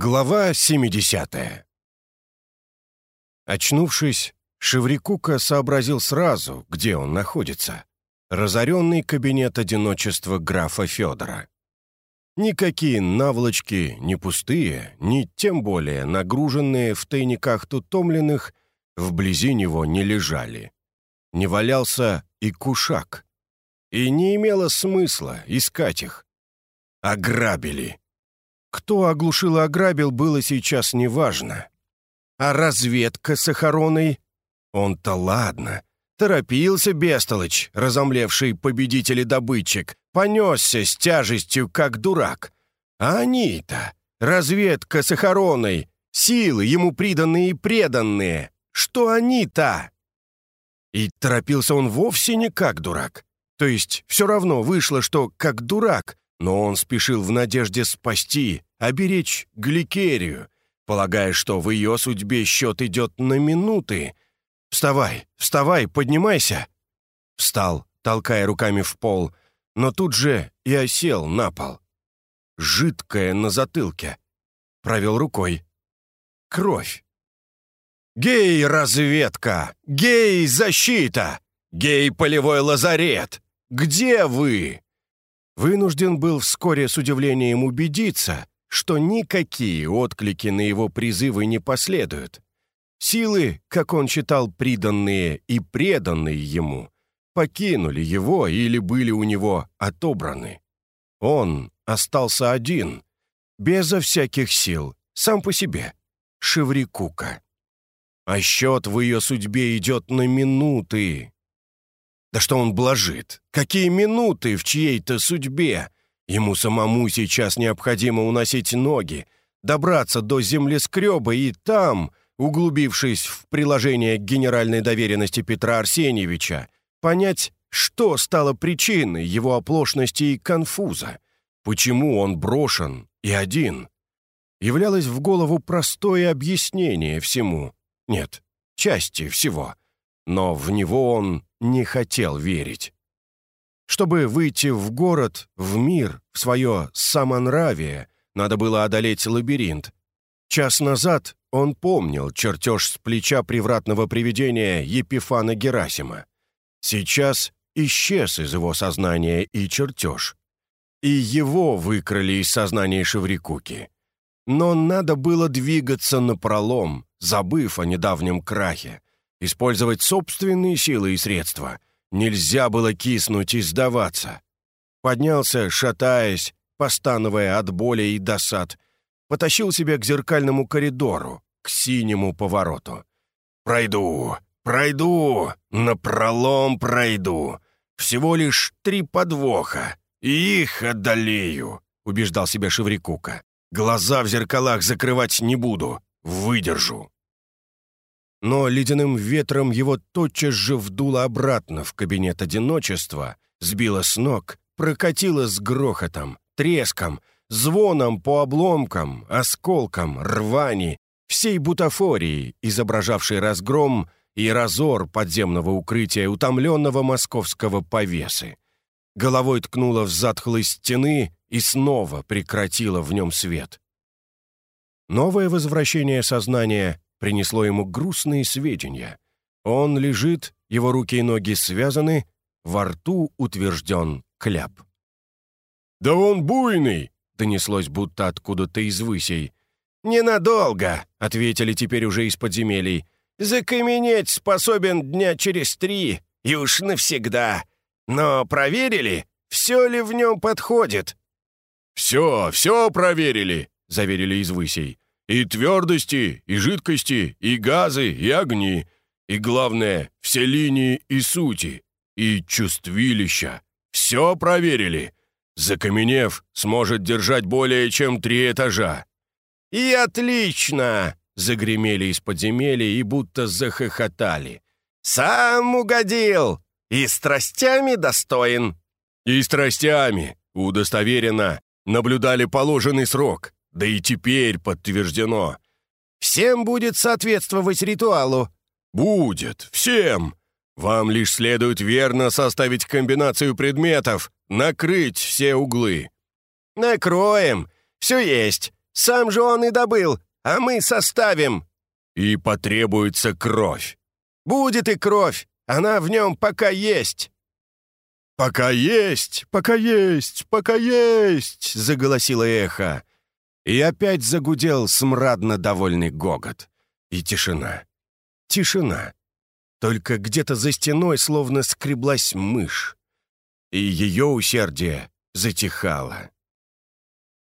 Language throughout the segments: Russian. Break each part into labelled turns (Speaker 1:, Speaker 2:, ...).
Speaker 1: Глава 70 Очнувшись, Шеврикука сообразил сразу, где он находится. Разоренный кабинет одиночества графа Федора. Никакие наволочки, ни пустые, ни тем более нагруженные в тайниках тутомленных, вблизи него не лежали. Не валялся и кушак. И не имело смысла искать их. Ограбили. Кто оглушил и ограбил, было сейчас неважно. А разведка с охороной? Он-то ладно. Торопился бестолочь, разомлевший победитель и добытчик, понесся с тяжестью, как дурак. А они-то, разведка с охороной, силы ему приданные и преданные, что они-то? И торопился он вовсе не как дурак. То есть все равно вышло, что как дурак, но он спешил в надежде спасти, оберечь Гликерию, полагая, что в ее судьбе счет идет на минуты. «Вставай, вставай, поднимайся!» Встал, толкая руками в пол, но тут же и осел на пол. Жидкое на затылке. Провел рукой. Кровь. «Гей-разведка! Гей-защита! Гей-полевой лазарет! Где вы?» Вынужден был вскоре с удивлением убедиться, что никакие отклики на его призывы не последуют. Силы, как он считал, приданные и преданные ему, покинули его или были у него отобраны. Он остался один, безо всяких сил, сам по себе, Шеврикука. А счет в ее судьбе идет на минуты, да что он блажит? Какие минуты в чьей-то судьбе? Ему самому сейчас необходимо уносить ноги, добраться до землескреба и там, углубившись в приложение к генеральной доверенности Петра Арсеньевича, понять, что стало причиной его оплошности и конфуза, почему он брошен и один. Являлось в голову простое объяснение всему. Нет, части всего. Но в него он не хотел верить. Чтобы выйти в город, в мир, в свое самонравие, надо было одолеть лабиринт. Час назад он помнил чертеж с плеча привратного привидения Епифана Герасима. Сейчас исчез из его сознания и чертеж. И его выкрали из сознания Шеврикуки. Но надо было двигаться напролом, забыв о недавнем крахе, использовать собственные силы и средства. Нельзя было киснуть и сдаваться. Поднялся, шатаясь, постановая от боли и досад, потащил себя к зеркальному коридору, к синему повороту. «Пройду, пройду, напролом пройду. Всего лишь три подвоха, и их одолею», — убеждал себя Шеврикука. «Глаза в зеркалах закрывать не буду, выдержу» но ледяным ветром его тотчас же вдуло обратно в кабинет одиночества, сбило с ног, прокатило с грохотом, треском, звоном по обломкам, осколкам, рвани, всей бутафории, изображавшей разгром и разор подземного укрытия утомленного московского повесы. Головой ткнула в затхлой стены и снова прекратила в нем свет. Новое возвращение сознания принесло ему грустные сведения. Он лежит, его руки и ноги связаны, во рту утвержден кляп. «Да он буйный!» — донеслось будто откуда-то из высей. «Ненадолго!» — ответили теперь уже из подземелий. «Закаменеть способен дня через три, и уж навсегда. Но проверили, все ли в нем подходит?» «Все, все проверили!» — заверили из высей. И твердости, и жидкости, и газы, и огни. И главное, все линии и сути. И чувствилища. Все проверили. Закаменев, сможет держать более чем три этажа. «И отлично!» — загремели из подземелья и будто захохотали. «Сам угодил! И страстями достоин!» «И страстями!» — удостоверено. Наблюдали положенный срок. Да и теперь подтверждено. Всем будет соответствовать ритуалу. Будет, всем. Вам лишь следует верно составить комбинацию предметов, накрыть все углы. Накроем. Все есть. Сам же он и добыл, а мы составим!» «И потребуется кровь!» «Будет и кровь! Она в нем пока есть!» «Пока есть! Пока есть! Пока есть!» — заголосило эхо. И опять загудел смрадно довольный гогот. И тишина. Тишина. Только где-то за стеной словно скреблась мышь. И ее усердие затихало.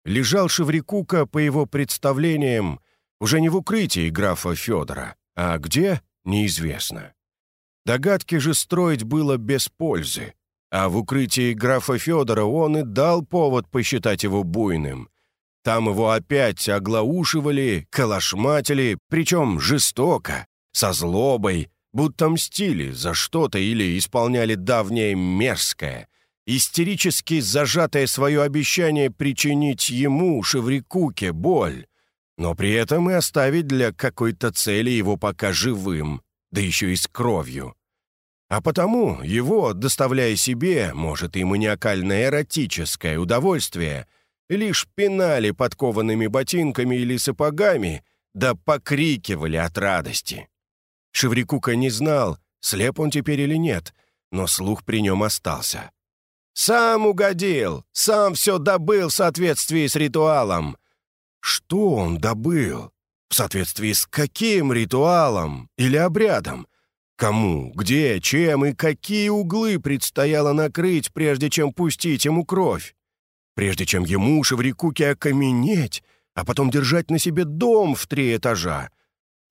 Speaker 1: Лежал Шеврикука, по его представлениям, уже не в укрытии графа Федора, а где — неизвестно. Догадки же строить было без пользы, а в укрытии графа Федора он и дал повод посчитать его буйным, там его опять оглаушивали, калашматили, причем жестоко, со злобой, будто мстили за что-то или исполняли давнее мерзкое, истерически зажатое свое обещание причинить ему, Шеврикуке, боль, но при этом и оставить для какой-то цели его пока живым, да еще и с кровью. А потому его, доставляя себе, может, и маниакальное эротическое удовольствие — лишь пинали подкованными ботинками или сапогами, да покрикивали от радости. Шеврикука не знал, слеп он теперь или нет, но слух при нем остался. «Сам угодил, сам все добыл в соответствии с ритуалом». Что он добыл? В соответствии с каким ритуалом или обрядом? Кому, где, чем и какие углы предстояло накрыть, прежде чем пустить ему кровь? Прежде чем ему, Шеврикуке, окаменеть, а потом держать на себе дом в три этажа.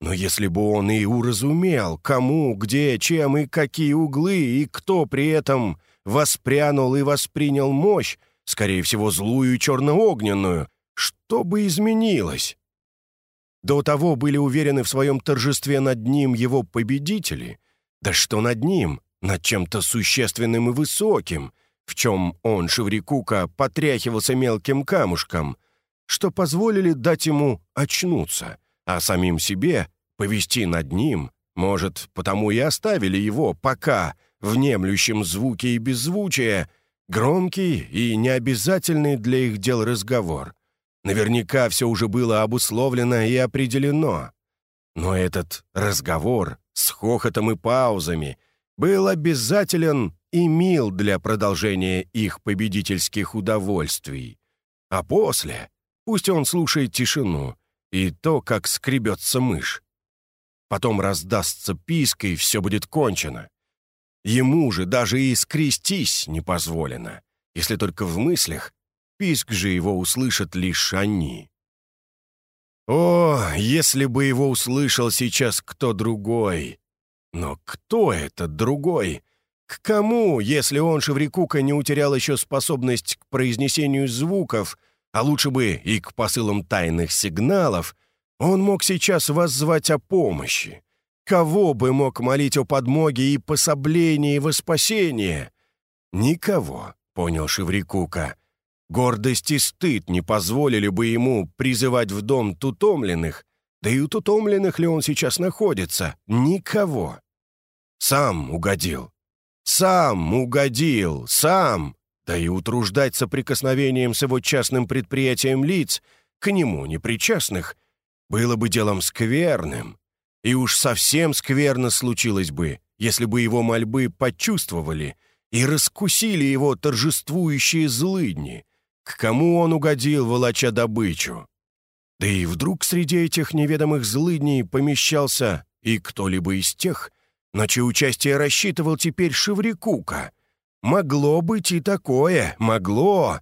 Speaker 1: Но если бы он и уразумел, кому, где, чем и какие углы, и кто при этом воспрянул и воспринял мощь, скорее всего, злую и черно-огненную, что бы изменилось? До того были уверены в своем торжестве над ним его победители. Да что над ним? Над чем-то существенным и высоким, в чем он, Шеврикука, потряхивался мелким камушком, что позволили дать ему очнуться, а самим себе повести над ним, может, потому и оставили его пока, внемлющем звуке и беззвучие, громкий и необязательный для их дел разговор. Наверняка все уже было обусловлено и определено. Но этот разговор с хохотом и паузами был обязателен и мил для продолжения их победительских удовольствий. А после пусть он слушает тишину и то, как скребется мышь. Потом раздастся писк, и все будет кончено. Ему же даже и скрестись не позволено, если только в мыслях, писк же его услышат лишь они. О, если бы его услышал сейчас кто другой! Но кто этот другой? К кому, если он, Шеврикука, не утерял еще способность к произнесению звуков, а лучше бы и к посылам тайных сигналов, он мог сейчас воззвать о помощи? Кого бы мог молить о подмоге и пособлении во спасение? Никого, понял Шеврикука. Гордость и стыд не позволили бы ему призывать в дом тутомленных, да и у тутомленных ли он сейчас находится? Никого. Сам угодил. Сам угодил, сам, да и утруждать соприкосновением с его частным предприятием лиц, к нему непричастных, было бы делом скверным. И уж совсем скверно случилось бы, если бы его мольбы почувствовали и раскусили его торжествующие злыдни, к кому он угодил, волоча добычу. Да и вдруг среди этих неведомых злыдней помещался и кто-либо из тех, на чье участие рассчитывал теперь Шеврикука. Могло быть и такое, могло.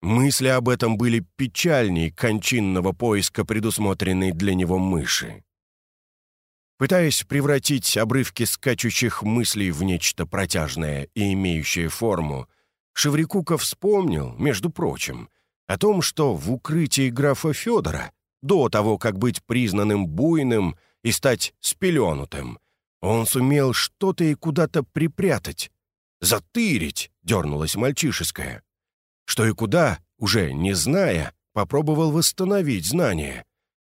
Speaker 1: Мысли об этом были печальней кончинного поиска предусмотренной для него мыши. Пытаясь превратить обрывки скачущих мыслей в нечто протяжное и имеющее форму, Шеврикука вспомнил, между прочим, о том, что в укрытии графа Федора, до того, как быть признанным буйным и стать спеленутым, он сумел что-то и куда-то припрятать. «Затырить!» — дернулась мальчишеская. Что и куда, уже не зная, попробовал восстановить знания.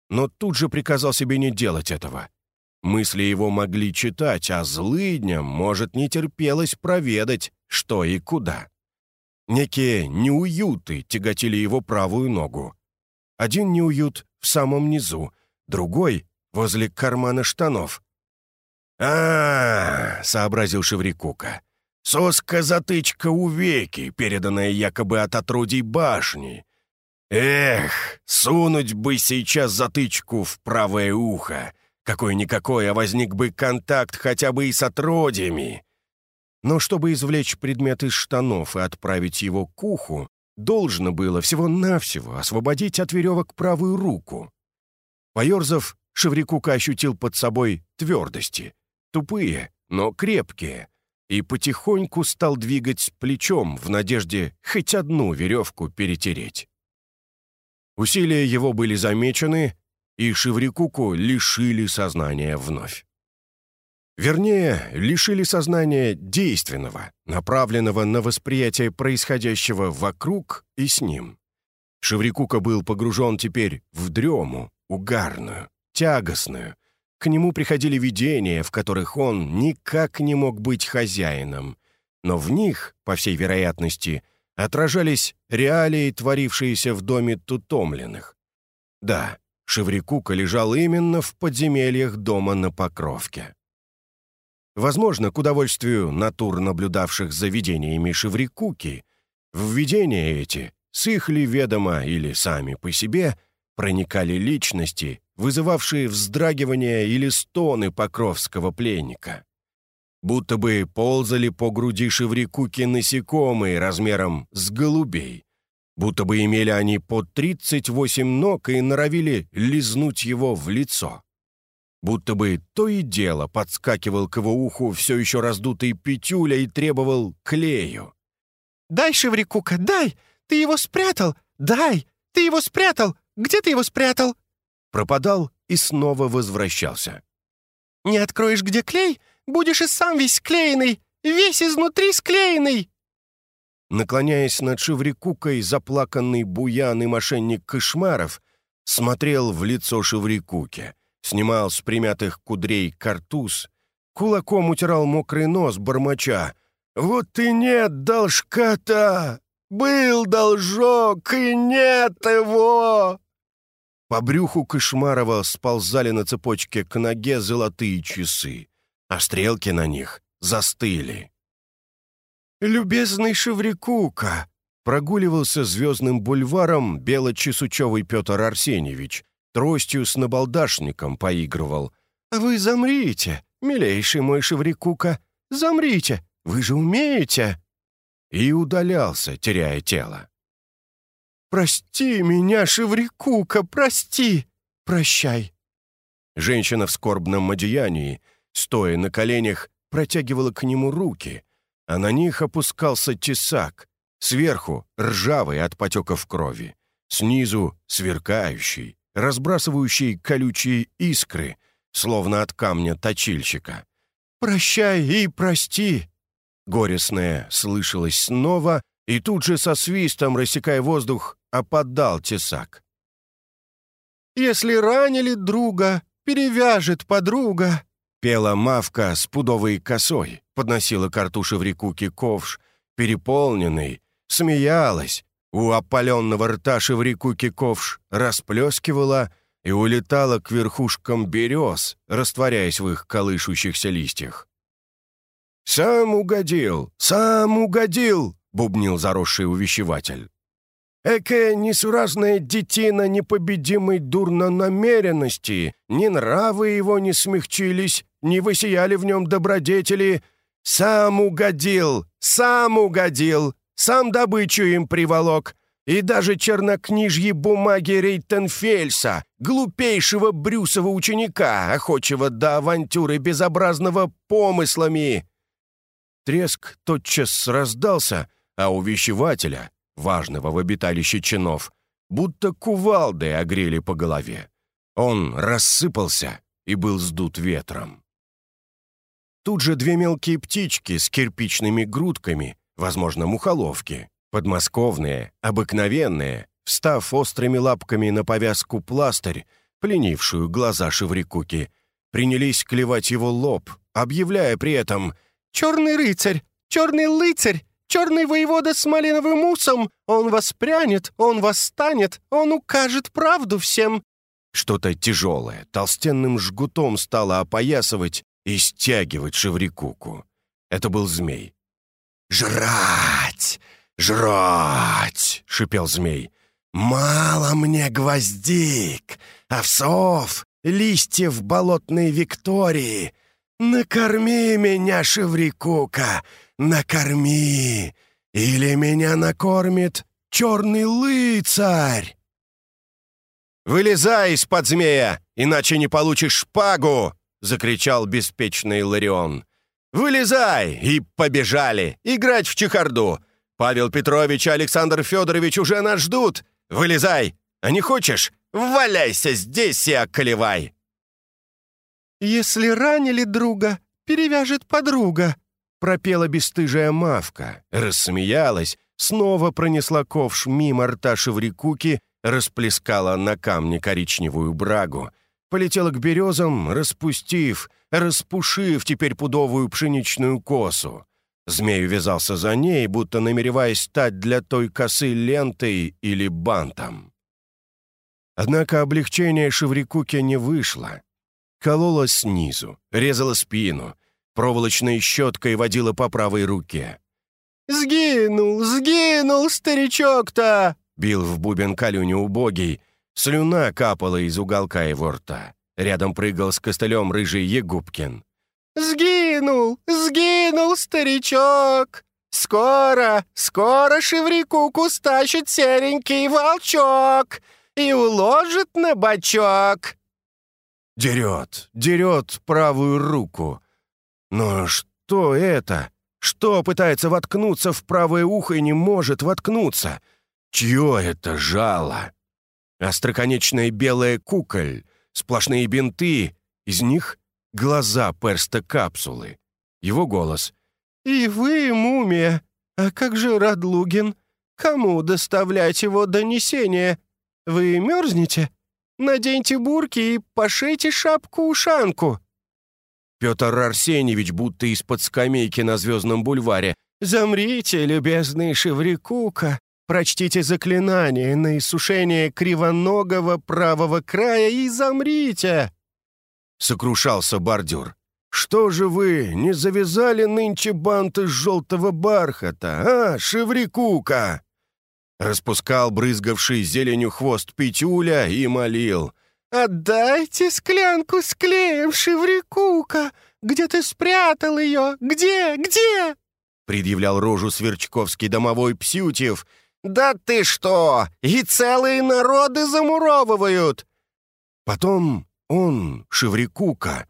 Speaker 1: Но тут же приказал себе не делать этого. Мысли его могли читать, а злыдням, может, не терпелось проведать, что и куда. Некие неуюты тяготили его правую ногу. один неуют в самом низу, другой — возле кармана штанов. А, сообразил Шеврикука. «Соска-затычка у веки, переданная якобы от отродий башни. Эх, сунуть бы сейчас затычку в правое ухо. Какой-никакой, а возник бы контакт хотя бы и с отродьями. Но чтобы извлечь предмет из штанов и отправить его к уху, должно было всего-навсего освободить от веревок правую руку. Поерзав, Шеврикука ощутил под собой твердости. Тупые, но крепкие. И потихоньку стал двигать плечом в надежде хоть одну веревку перетереть. Усилия его были замечены, и Шеврикуку лишили сознания вновь. Вернее, лишили сознания действенного, направленного на восприятие происходящего вокруг и с ним. Шеврикука был погружен теперь в дрему, угарную, тягостную. К нему приходили видения, в которых он никак не мог быть хозяином, но в них, по всей вероятности, отражались реалии, творившиеся в доме тутомленных. Да, Шеврикука лежал именно в подземельях дома на Покровке. Возможно, к удовольствию натур, наблюдавших за видениями Шеврикуки, в видения эти, с их ли ведомо или сами по себе, проникали личности, вызывавшие вздрагивания или стоны покровского пленника. Будто бы ползали по груди Шеврикуки насекомые размером с голубей, будто бы имели они по 38 ног и норовили лизнуть его в лицо будто бы то и дело подскакивал к его уху все еще раздутый петюля и требовал клею.
Speaker 2: «Дай, Шеврикука, дай! Ты его спрятал! Дай! Ты его спрятал! Где ты его спрятал?»
Speaker 1: Пропадал и снова возвращался.
Speaker 2: «Не откроешь, где клей? Будешь и сам весь склеенный! Весь изнутри склеенный!»
Speaker 1: Наклоняясь над Шеврикукой, заплаканный буян и мошенник Кошмаров смотрел в лицо Шеврикуке — снимал с примятых кудрей картуз, кулаком утирал мокрый нос бормоча. «Вот и нет должка-то! Был должок, и нет его!» По брюху Кошмарова сползали на цепочке к ноге золотые часы, а стрелки на них застыли. «Любезный Шеврикука!» прогуливался звездным бульваром белочесучевый Петр Арсеньевич, тростью с набалдашником поигрывал. «А вы замрите, милейший мой Шеврикука, замрите, вы же умеете!» И удалялся, теряя тело. «Прости меня, Шеврикука, прости! Прощай!» Женщина в скорбном одеянии, стоя на коленях, протягивала к нему руки, а на них опускался тесак, сверху ржавый от потеков крови, снизу сверкающий, разбрасывающий колючие искры, словно от камня точильщика. «Прощай и прости!» Горестное слышалось снова, и тут же со свистом, рассекая воздух, опадал тесак. «Если ранили друга, перевяжет подруга», пела Мавка с пудовой косой, подносила картуши в реку ковш, переполненный, смеялась, у опаленного рта Шеврикуки ковш расплескивала и улетала к верхушкам берез, растворяясь в их колышущихся листьях. «Сам угодил! Сам угодил!» — бубнил заросший увещеватель. «Экая несуразная детина непобедимой дурнонамеренности, ни нравы его не смягчились, не высияли в нем добродетели. Сам угодил! Сам угодил! сам добычу им приволок, и даже чернокнижьи бумаги Рейтенфельса, глупейшего Брюсова ученика, охочего до авантюры безобразного помыслами. Треск тотчас раздался, а увещевателя, важного в обиталище чинов, будто кувалдой огрели по голове. Он рассыпался и был сдут ветром. Тут же две мелкие птички с кирпичными грудками возможно, мухоловки, подмосковные, обыкновенные, встав острыми лапками на повязку пластырь, пленившую глаза Шеврикуки, принялись клевать его лоб, объявляя при этом «Черный рыцарь! Черный лыцарь!
Speaker 2: Черный воевода с малиновым усом! Он воспрянет, он восстанет, он укажет правду всем!»
Speaker 1: Что-то тяжелое толстенным жгутом стало опоясывать и стягивать Шеврикуку. Это был змей. «Жрать! Жрать!» — шипел змей. «Мало мне гвоздик, овсов, листьев болотной Виктории. Накорми меня, Шеврикука, накорми, или меня накормит черный лыцарь!» «Вылезай из-под змея, иначе не получишь шпагу!» — закричал беспечный Ларион. «Вылезай!» И побежали играть в чехарду. Павел Петрович и Александр Федорович уже нас ждут. Вылезай! А не хочешь? Валяйся здесь и околевай!»
Speaker 2: «Если ранили друга, перевяжет подруга»,
Speaker 1: пропела бесстыжая мавка, рассмеялась, снова пронесла ковш мимо рта Шеврикуки, расплескала на камне коричневую брагу, полетела к березам, распустив, распушив теперь пудовую пшеничную косу. Змей увязался за ней, будто намереваясь стать для той косы лентой или бантом. Однако облегчение Шеврикуки не вышло. Колола снизу, резала спину, проволочной щеткой водила по правой руке.
Speaker 2: «Сгинул, сгинул старичок-то!» — бил в бубен Калюню убогий.
Speaker 1: Слюна капала из уголка его рта. Рядом прыгал с костылем рыжий Егубкин.
Speaker 2: «Сгинул, сгинул старичок! Скоро, скоро Шеврикуку стащит серенький волчок и уложит на бочок!»
Speaker 1: Дерет, дерет правую руку. Но что это? Что пытается воткнуться в правое ухо и не может воткнуться? Чье это жало? Остроконечная белая куколь, сплошные бинты, из них глаза перста капсулы. Его голос.
Speaker 2: «И вы, мумия, а как же Радлугин? Кому доставлять его донесение? Вы мерзнете? Наденьте бурки и пошейте шапку-ушанку».
Speaker 1: Петр Арсеньевич, будто из-под скамейки на Звездном бульваре.
Speaker 2: «Замрите, любезный Шеврикука, прочтите заклинание на иссушение кривоногого правого края и замрите!»
Speaker 1: Сокрушался бордюр. «Что же вы, не завязали нынче бант из желтого бархата, а, Шеврикука?» Распускал брызгавший зеленью хвост Петюля и молил.
Speaker 2: «Отдайте склянку с клеем, Шеврикука! Где ты спрятал ее? Где? Где?»
Speaker 1: Предъявлял рожу сверчковский домовой Псютьев.
Speaker 2: «Да ты что! И целые народы замуровывают!»
Speaker 1: Потом он, Шеврикука,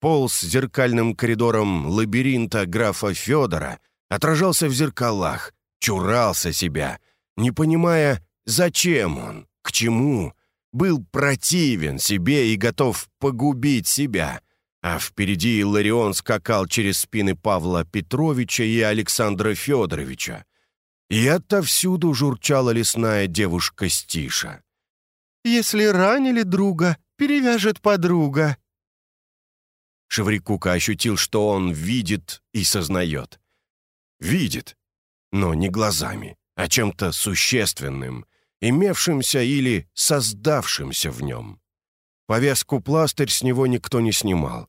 Speaker 1: полз зеркальным коридором лабиринта графа Федора, отражался в зеркалах, чурался себя — не понимая, зачем он, к чему, был противен себе и готов погубить себя. А впереди Ларион скакал через спины Павла Петровича и Александра Федоровича. И отовсюду журчала лесная девушка Стиша.
Speaker 2: «Если ранили друга, перевяжет подруга».
Speaker 1: Шеврикука ощутил, что он видит и сознает. Видит, но не глазами а чем-то существенным, имевшимся или создавшимся в нем. Повязку-пластырь с него никто не снимал.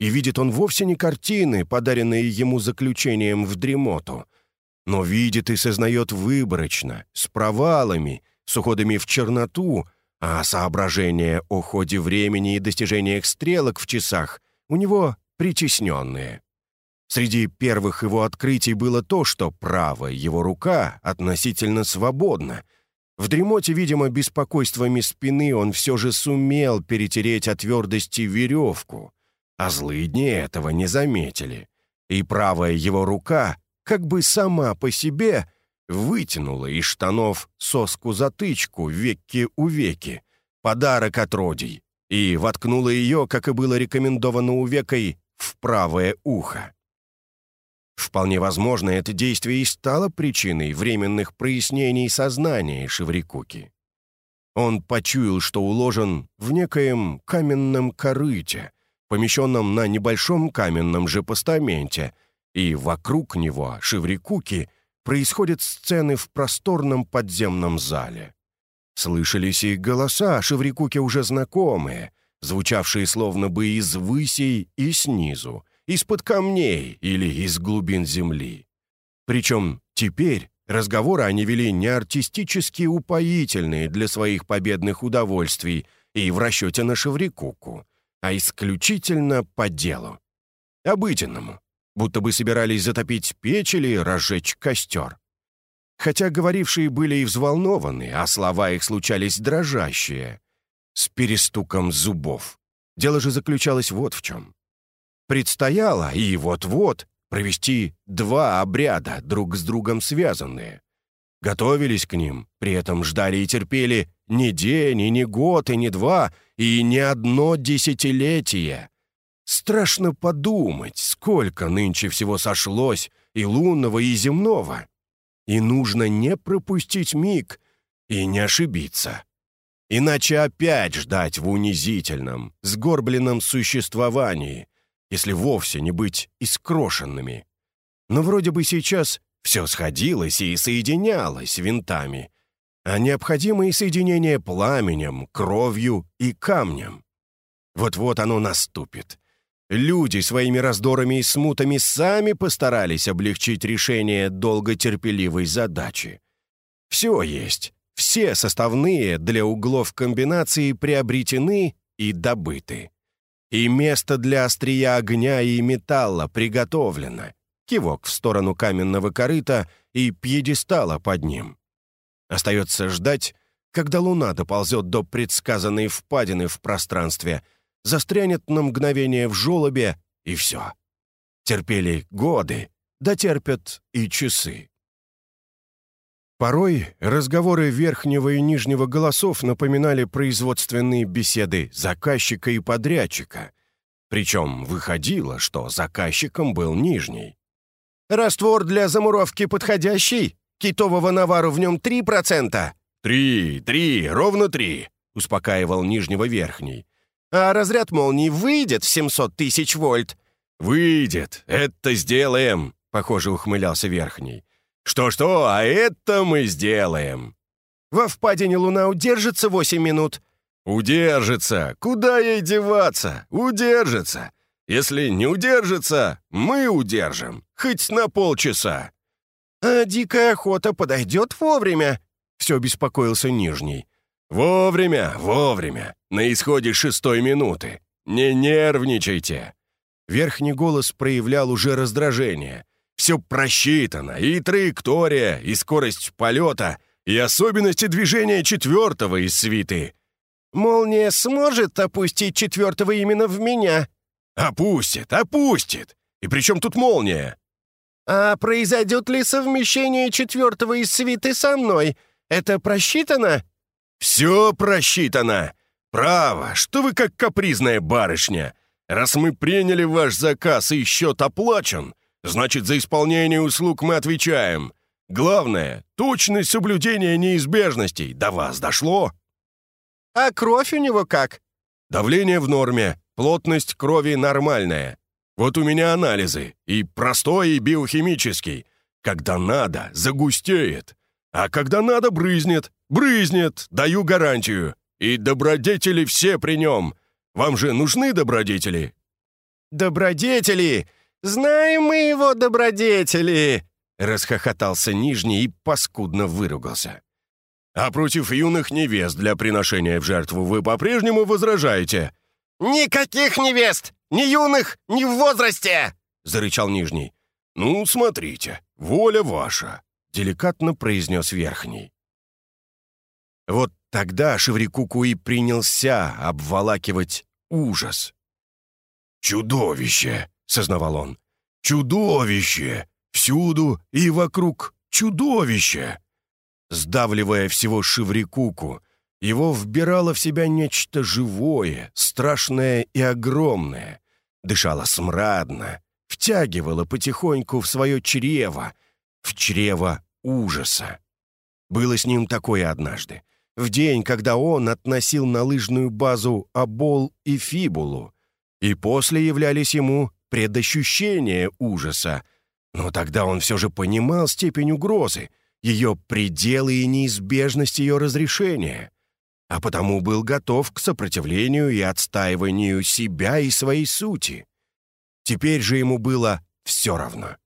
Speaker 1: И видит он вовсе не картины, подаренные ему заключением в дремоту, но видит и сознает выборочно, с провалами, с уходами в черноту, а соображения о ходе времени и достижениях стрелок в часах у него притесненные. Среди первых его открытий было то, что правая его рука относительно свободна. В дремоте, видимо, беспокойствами спины он все же сумел перетереть от твердости веревку, а злыдни этого не заметили. И правая его рука, как бы сама по себе, вытянула из штанов соску-затычку веки у веки, подарок от родий, и воткнула ее, как и было рекомендовано у векой, в правое ухо. Вполне возможно, это действие и стало причиной временных прояснений сознания Шеврикуки. Он почуял, что уложен в некоем каменном корыте, помещенном на небольшом каменном же постаменте, и вокруг него, Шеврикуки, происходят сцены в просторном подземном зале. Слышались и голоса Шеврикуке уже знакомые, звучавшие словно бы из высей и снизу, из-под камней или из глубин земли. Причем теперь разговоры они вели не артистически упоительные для своих победных удовольствий и в расчете на Шеврикуку, а исключительно по делу. Обыденному, будто бы собирались затопить печь или разжечь костер. Хотя говорившие были и взволнованы, а слова их случались дрожащие, с перестуком зубов. Дело же заключалось вот в чем. Предстояло, и вот-вот, провести два обряда, друг с другом связанные. Готовились к ним, при этом ждали и терпели не день, и не год, и не два, и не одно десятилетие. Страшно подумать, сколько нынче всего сошлось, и лунного, и земного. И нужно не пропустить миг и не ошибиться. Иначе опять ждать в унизительном, сгорбленном существовании, если вовсе не быть искрошенными. Но вроде бы сейчас все сходилось и соединялось винтами, а необходимые соединения пламенем, кровью и камнем. Вот-вот оно наступит. Люди своими раздорами и смутами сами постарались облегчить решение долготерпеливой задачи. Все есть, все составные для углов комбинации приобретены и добыты. И место для острия огня и металла приготовлено. Кивок в сторону каменного корыта и пьедестала под ним. Остается ждать, когда луна доползет до предсказанной впадины в пространстве — застрянет на мгновение в желобе, и все. Терпели годы, дотерпят и часы. Порой разговоры верхнего и нижнего голосов напоминали производственные беседы заказчика и подрядчика. Причем выходило, что заказчиком был нижний. «Раствор для замуровки подходящий? Китового навару в нем 3%?» «Три, три, ровно три», — успокаивал нижнего верхний. А разряд молнии выйдет в 700 тысяч вольт?» «Выйдет, это сделаем», — похоже ухмылялся Верхний. «Что-что, а это мы сделаем». «Во впадине луна удержится 8 минут?» «Удержится! Куда ей деваться? Удержится! Если не удержится, мы удержим, хоть на полчаса». «А дикая охота подойдет вовремя?» — все беспокоился Нижний. «Вовремя, вовремя, на исходе шестой минуты. Не нервничайте!» Верхний голос проявлял уже раздражение. «Все просчитано, и траектория, и скорость полета, и особенности движения четвертого из свиты». «Молния сможет опустить четвертого именно в меня?» «Опустит, опустит! И при чем тут молния?» «А произойдет ли совмещение четвертого из свиты со мной? Это просчитано?» «Все просчитано! Право, что вы как капризная барышня! Раз мы приняли ваш заказ и счет оплачен, значит, за исполнение услуг мы отвечаем. Главное, точность соблюдения неизбежностей до вас дошло?» «А кровь у него как?» «Давление в норме, плотность крови нормальная. Вот у меня анализы, и простой, и биохимический. Когда надо, загустеет. А когда надо, брызнет. Брызнет, даю гарантию. И добродетели все при нем. Вам же нужны добродетели?» «Добродетели! Знаем мы его добродетели!» Расхохотался Нижний и паскудно выругался. «А против юных невест для приношения в жертву вы по-прежнему возражаете?» «Никаких невест! Ни юных, ни в возрасте!» — зарычал Нижний. «Ну, смотрите, воля ваша. — деликатно произнес Верхний. Вот тогда Шеврикуку и принялся обволакивать ужас. «Чудовище!» — сознавал он. «Чудовище! Всюду и вокруг чудовище!» Сдавливая всего Шеврикуку, его вбирало в себя нечто живое, страшное и огромное. Дышало смрадно, втягивало потихоньку в свое чрево, в чрево ужаса. Было с ним такое однажды, в день, когда он относил на лыжную базу обол и фибулу, и после являлись ему предощущения ужаса, Но тогда он все же понимал степень угрозы, ее пределы и неизбежность ее разрешения, а потому был готов к сопротивлению и отстаиванию себя и своей сути. Теперь же ему было все равно.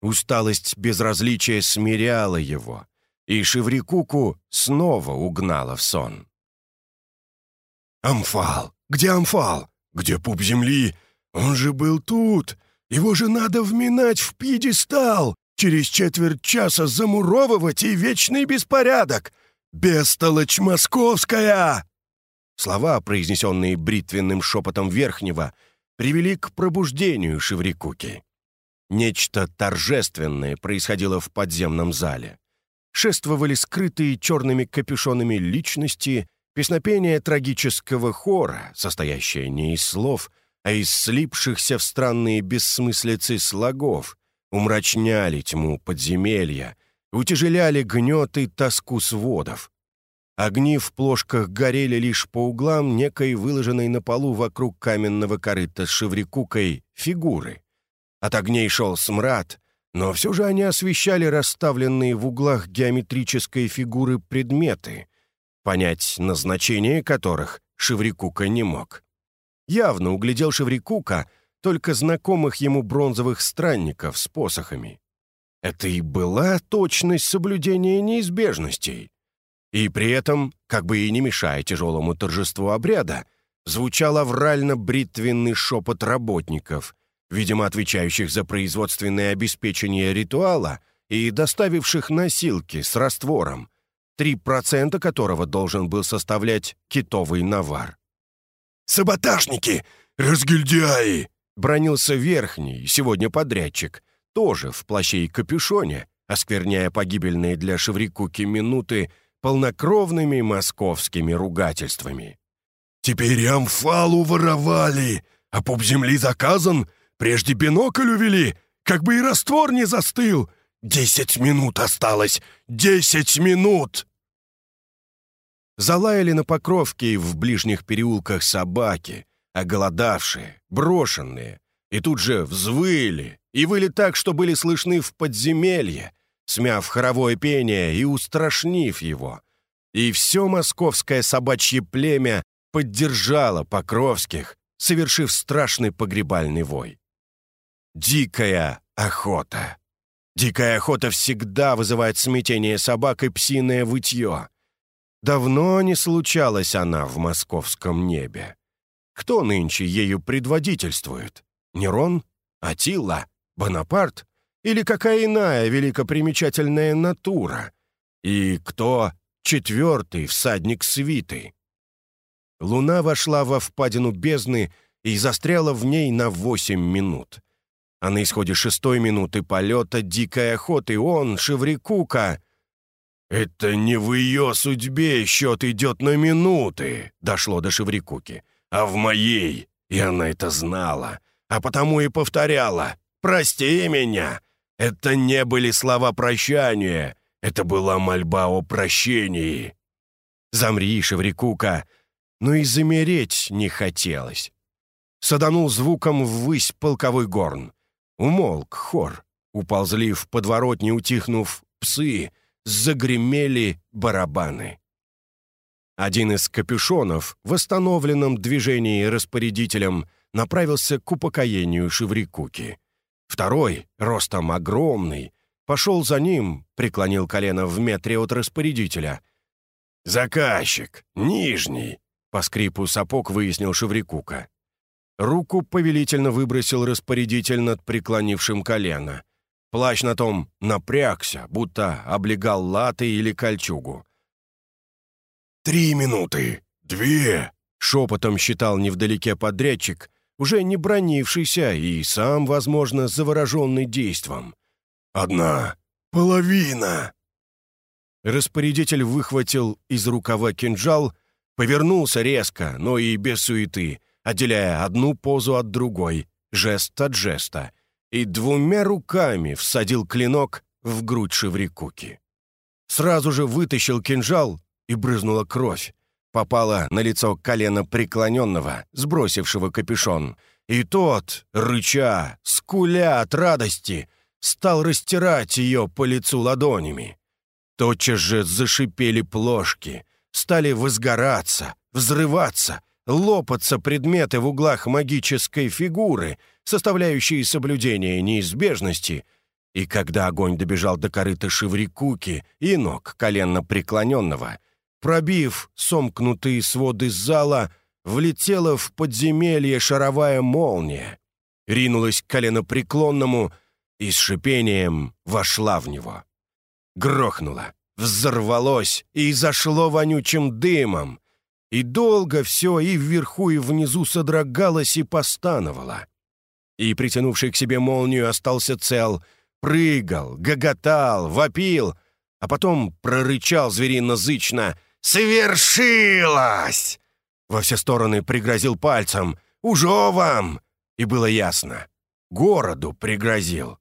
Speaker 1: Усталость безразличия смиряла его, и Шеврикуку снова угнала в сон. «Амфал! Где Амфал? Где пуп земли? Он же был тут! Его же надо вминать в пьедестал! Через четверть часа замуровывать и вечный беспорядок! Бестолочь московская!» Слова, произнесенные бритвенным шепотом Верхнего, привели к пробуждению Шеврикуки. Нечто торжественное происходило в подземном зале. Шествовали скрытые черными капюшонами личности, песнопение трагического хора, состоящее не из слов, а из слипшихся в странные бессмыслицы слогов, умрачняли тьму подземелья, утяжеляли гнет и тоску сводов. Огни в плошках горели лишь по углам некой выложенной на полу вокруг каменного корыта с шеврикукой фигуры. От огней шел смрад, но все же они освещали расставленные в углах геометрической фигуры предметы, понять назначение которых Шеврикука не мог. Явно углядел Шеврикука только знакомых ему бронзовых странников с посохами. Это и была точность соблюдения неизбежностей. И при этом, как бы и не мешая тяжелому торжеству обряда, звучал аврально-бритвенный шепот работников, видимо, отвечающих за производственное обеспечение ритуала и доставивших носилки с раствором, 3% которого должен был составлять китовый навар. «Саботажники! Разгильдяи!» — бронился верхний, сегодня подрядчик, тоже в плаще и капюшоне, оскверняя погибельные для Шеврикуки минуты полнокровными московскими ругательствами. «Теперь амфалу воровали, а пуп земли заказан, Прежде бинокль увели, как бы и раствор не застыл. Десять минут осталось! Десять минут!» Залаяли на покровке и в ближних переулках собаки, оголодавшие, брошенные, и тут же взвыли, и выли так, что были слышны в подземелье, смяв хоровое пение и устрашнив его. И все московское собачье племя поддержало Покровских, совершив страшный погребальный вой. Дикая охота. Дикая охота всегда вызывает смятение собак и псиное вытье. Давно не случалась она в московском небе. Кто нынче ею предводительствует? Нерон? Атилла? Бонапарт? Или какая иная великопримечательная натура? И кто четвертый всадник свиты? Луна вошла во впадину бездны и застряла в ней на восемь минут — а на исходе шестой минуты полета дикой охоты он, Шеврикука... «Это не в ее судьбе счет идет на минуты», — дошло до Шеврикуки, «а в моей, и она это знала, а потому и повторяла. «Прости меня!» Это не были слова прощания, это была мольба о прощении. «Замри, Шеврикука!» Но и замереть не хотелось. Саданул звуком ввысь полковой горн. Умолк хор. Уползли в подворотне, утихнув псы, загремели барабаны. Один из капюшонов, в восстановленном движении распорядителем, направился к упокоению Шеврикуки. Второй, ростом огромный, пошел за ним, преклонил колено в метре от распорядителя. «Заказчик, нижний», — по скрипу сапог выяснил Шеврикука. Руку повелительно выбросил распорядитель над преклонившим колено. Плащ на том напрягся, будто облегал латы или кольчугу. «Три минуты! Две!» — шепотом считал невдалеке подрядчик, уже не бронившийся и сам, возможно, завороженный действом. «Одна! Половина!» Распорядитель выхватил из рукава кинжал, повернулся резко, но и без суеты — отделяя одну позу от другой, жест от жеста, и двумя руками всадил клинок в грудь Шеврикуки. Сразу же вытащил кинжал, и брызнула кровь. Попала на лицо колено преклоненного, сбросившего капюшон, и тот, рыча, скуля от радости, стал растирать ее по лицу ладонями. Тотчас же зашипели плошки, стали возгораться, взрываться, лопаться предметы в углах магической фигуры, составляющие соблюдение неизбежности, и когда огонь добежал до корыта Шеврикуки и ног коленно преклоненного, пробив сомкнутые своды зала, влетела в подземелье шаровая молния, ринулась к коленопреклонному и с шипением вошла в него. Грохнула, взорвалось и зашло вонючим дымом, и долго все и вверху, и внизу содрогалось и постановало. И, притянувший к себе молнию, остался цел, прыгал, гоготал, вопил, а потом прорычал зверино-зычно «Свершилось!» Во все стороны пригрозил пальцем «Ужо вам!» И было ясно. Городу пригрозил.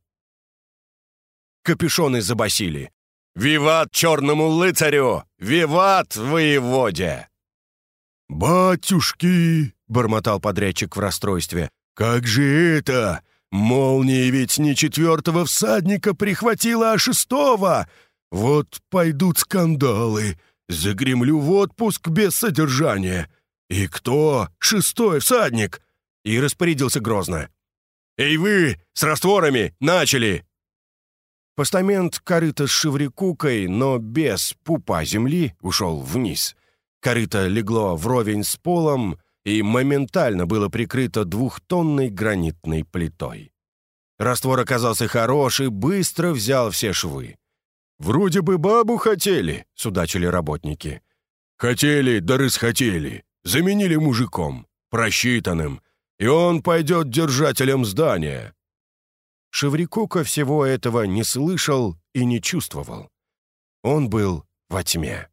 Speaker 1: Капюшоны забасили. «Виват черному лыцарю! Виват воеводе!»
Speaker 2: «Батюшки!» — бормотал подрядчик в расстройстве. «Как же это? Молния ведь не четвертого всадника прихватила, а шестого! Вот пойдут скандалы. Загремлю в отпуск без содержания. И кто? Шестой всадник!»
Speaker 1: И распорядился грозно. «Эй вы, с растворами, начали!» Постамент корыта с шеврикукой, но без пупа земли, ушел вниз. Корыто легло вровень с полом и моментально было прикрыто двухтонной гранитной плитой. Раствор оказался хорош и быстро взял все швы. «Вроде бы бабу хотели», — судачили работники.
Speaker 2: «Хотели, да расхотели. Заменили мужиком, просчитанным, и он пойдет держателем здания».
Speaker 1: Шеврикука всего этого не слышал и не чувствовал. Он был во тьме.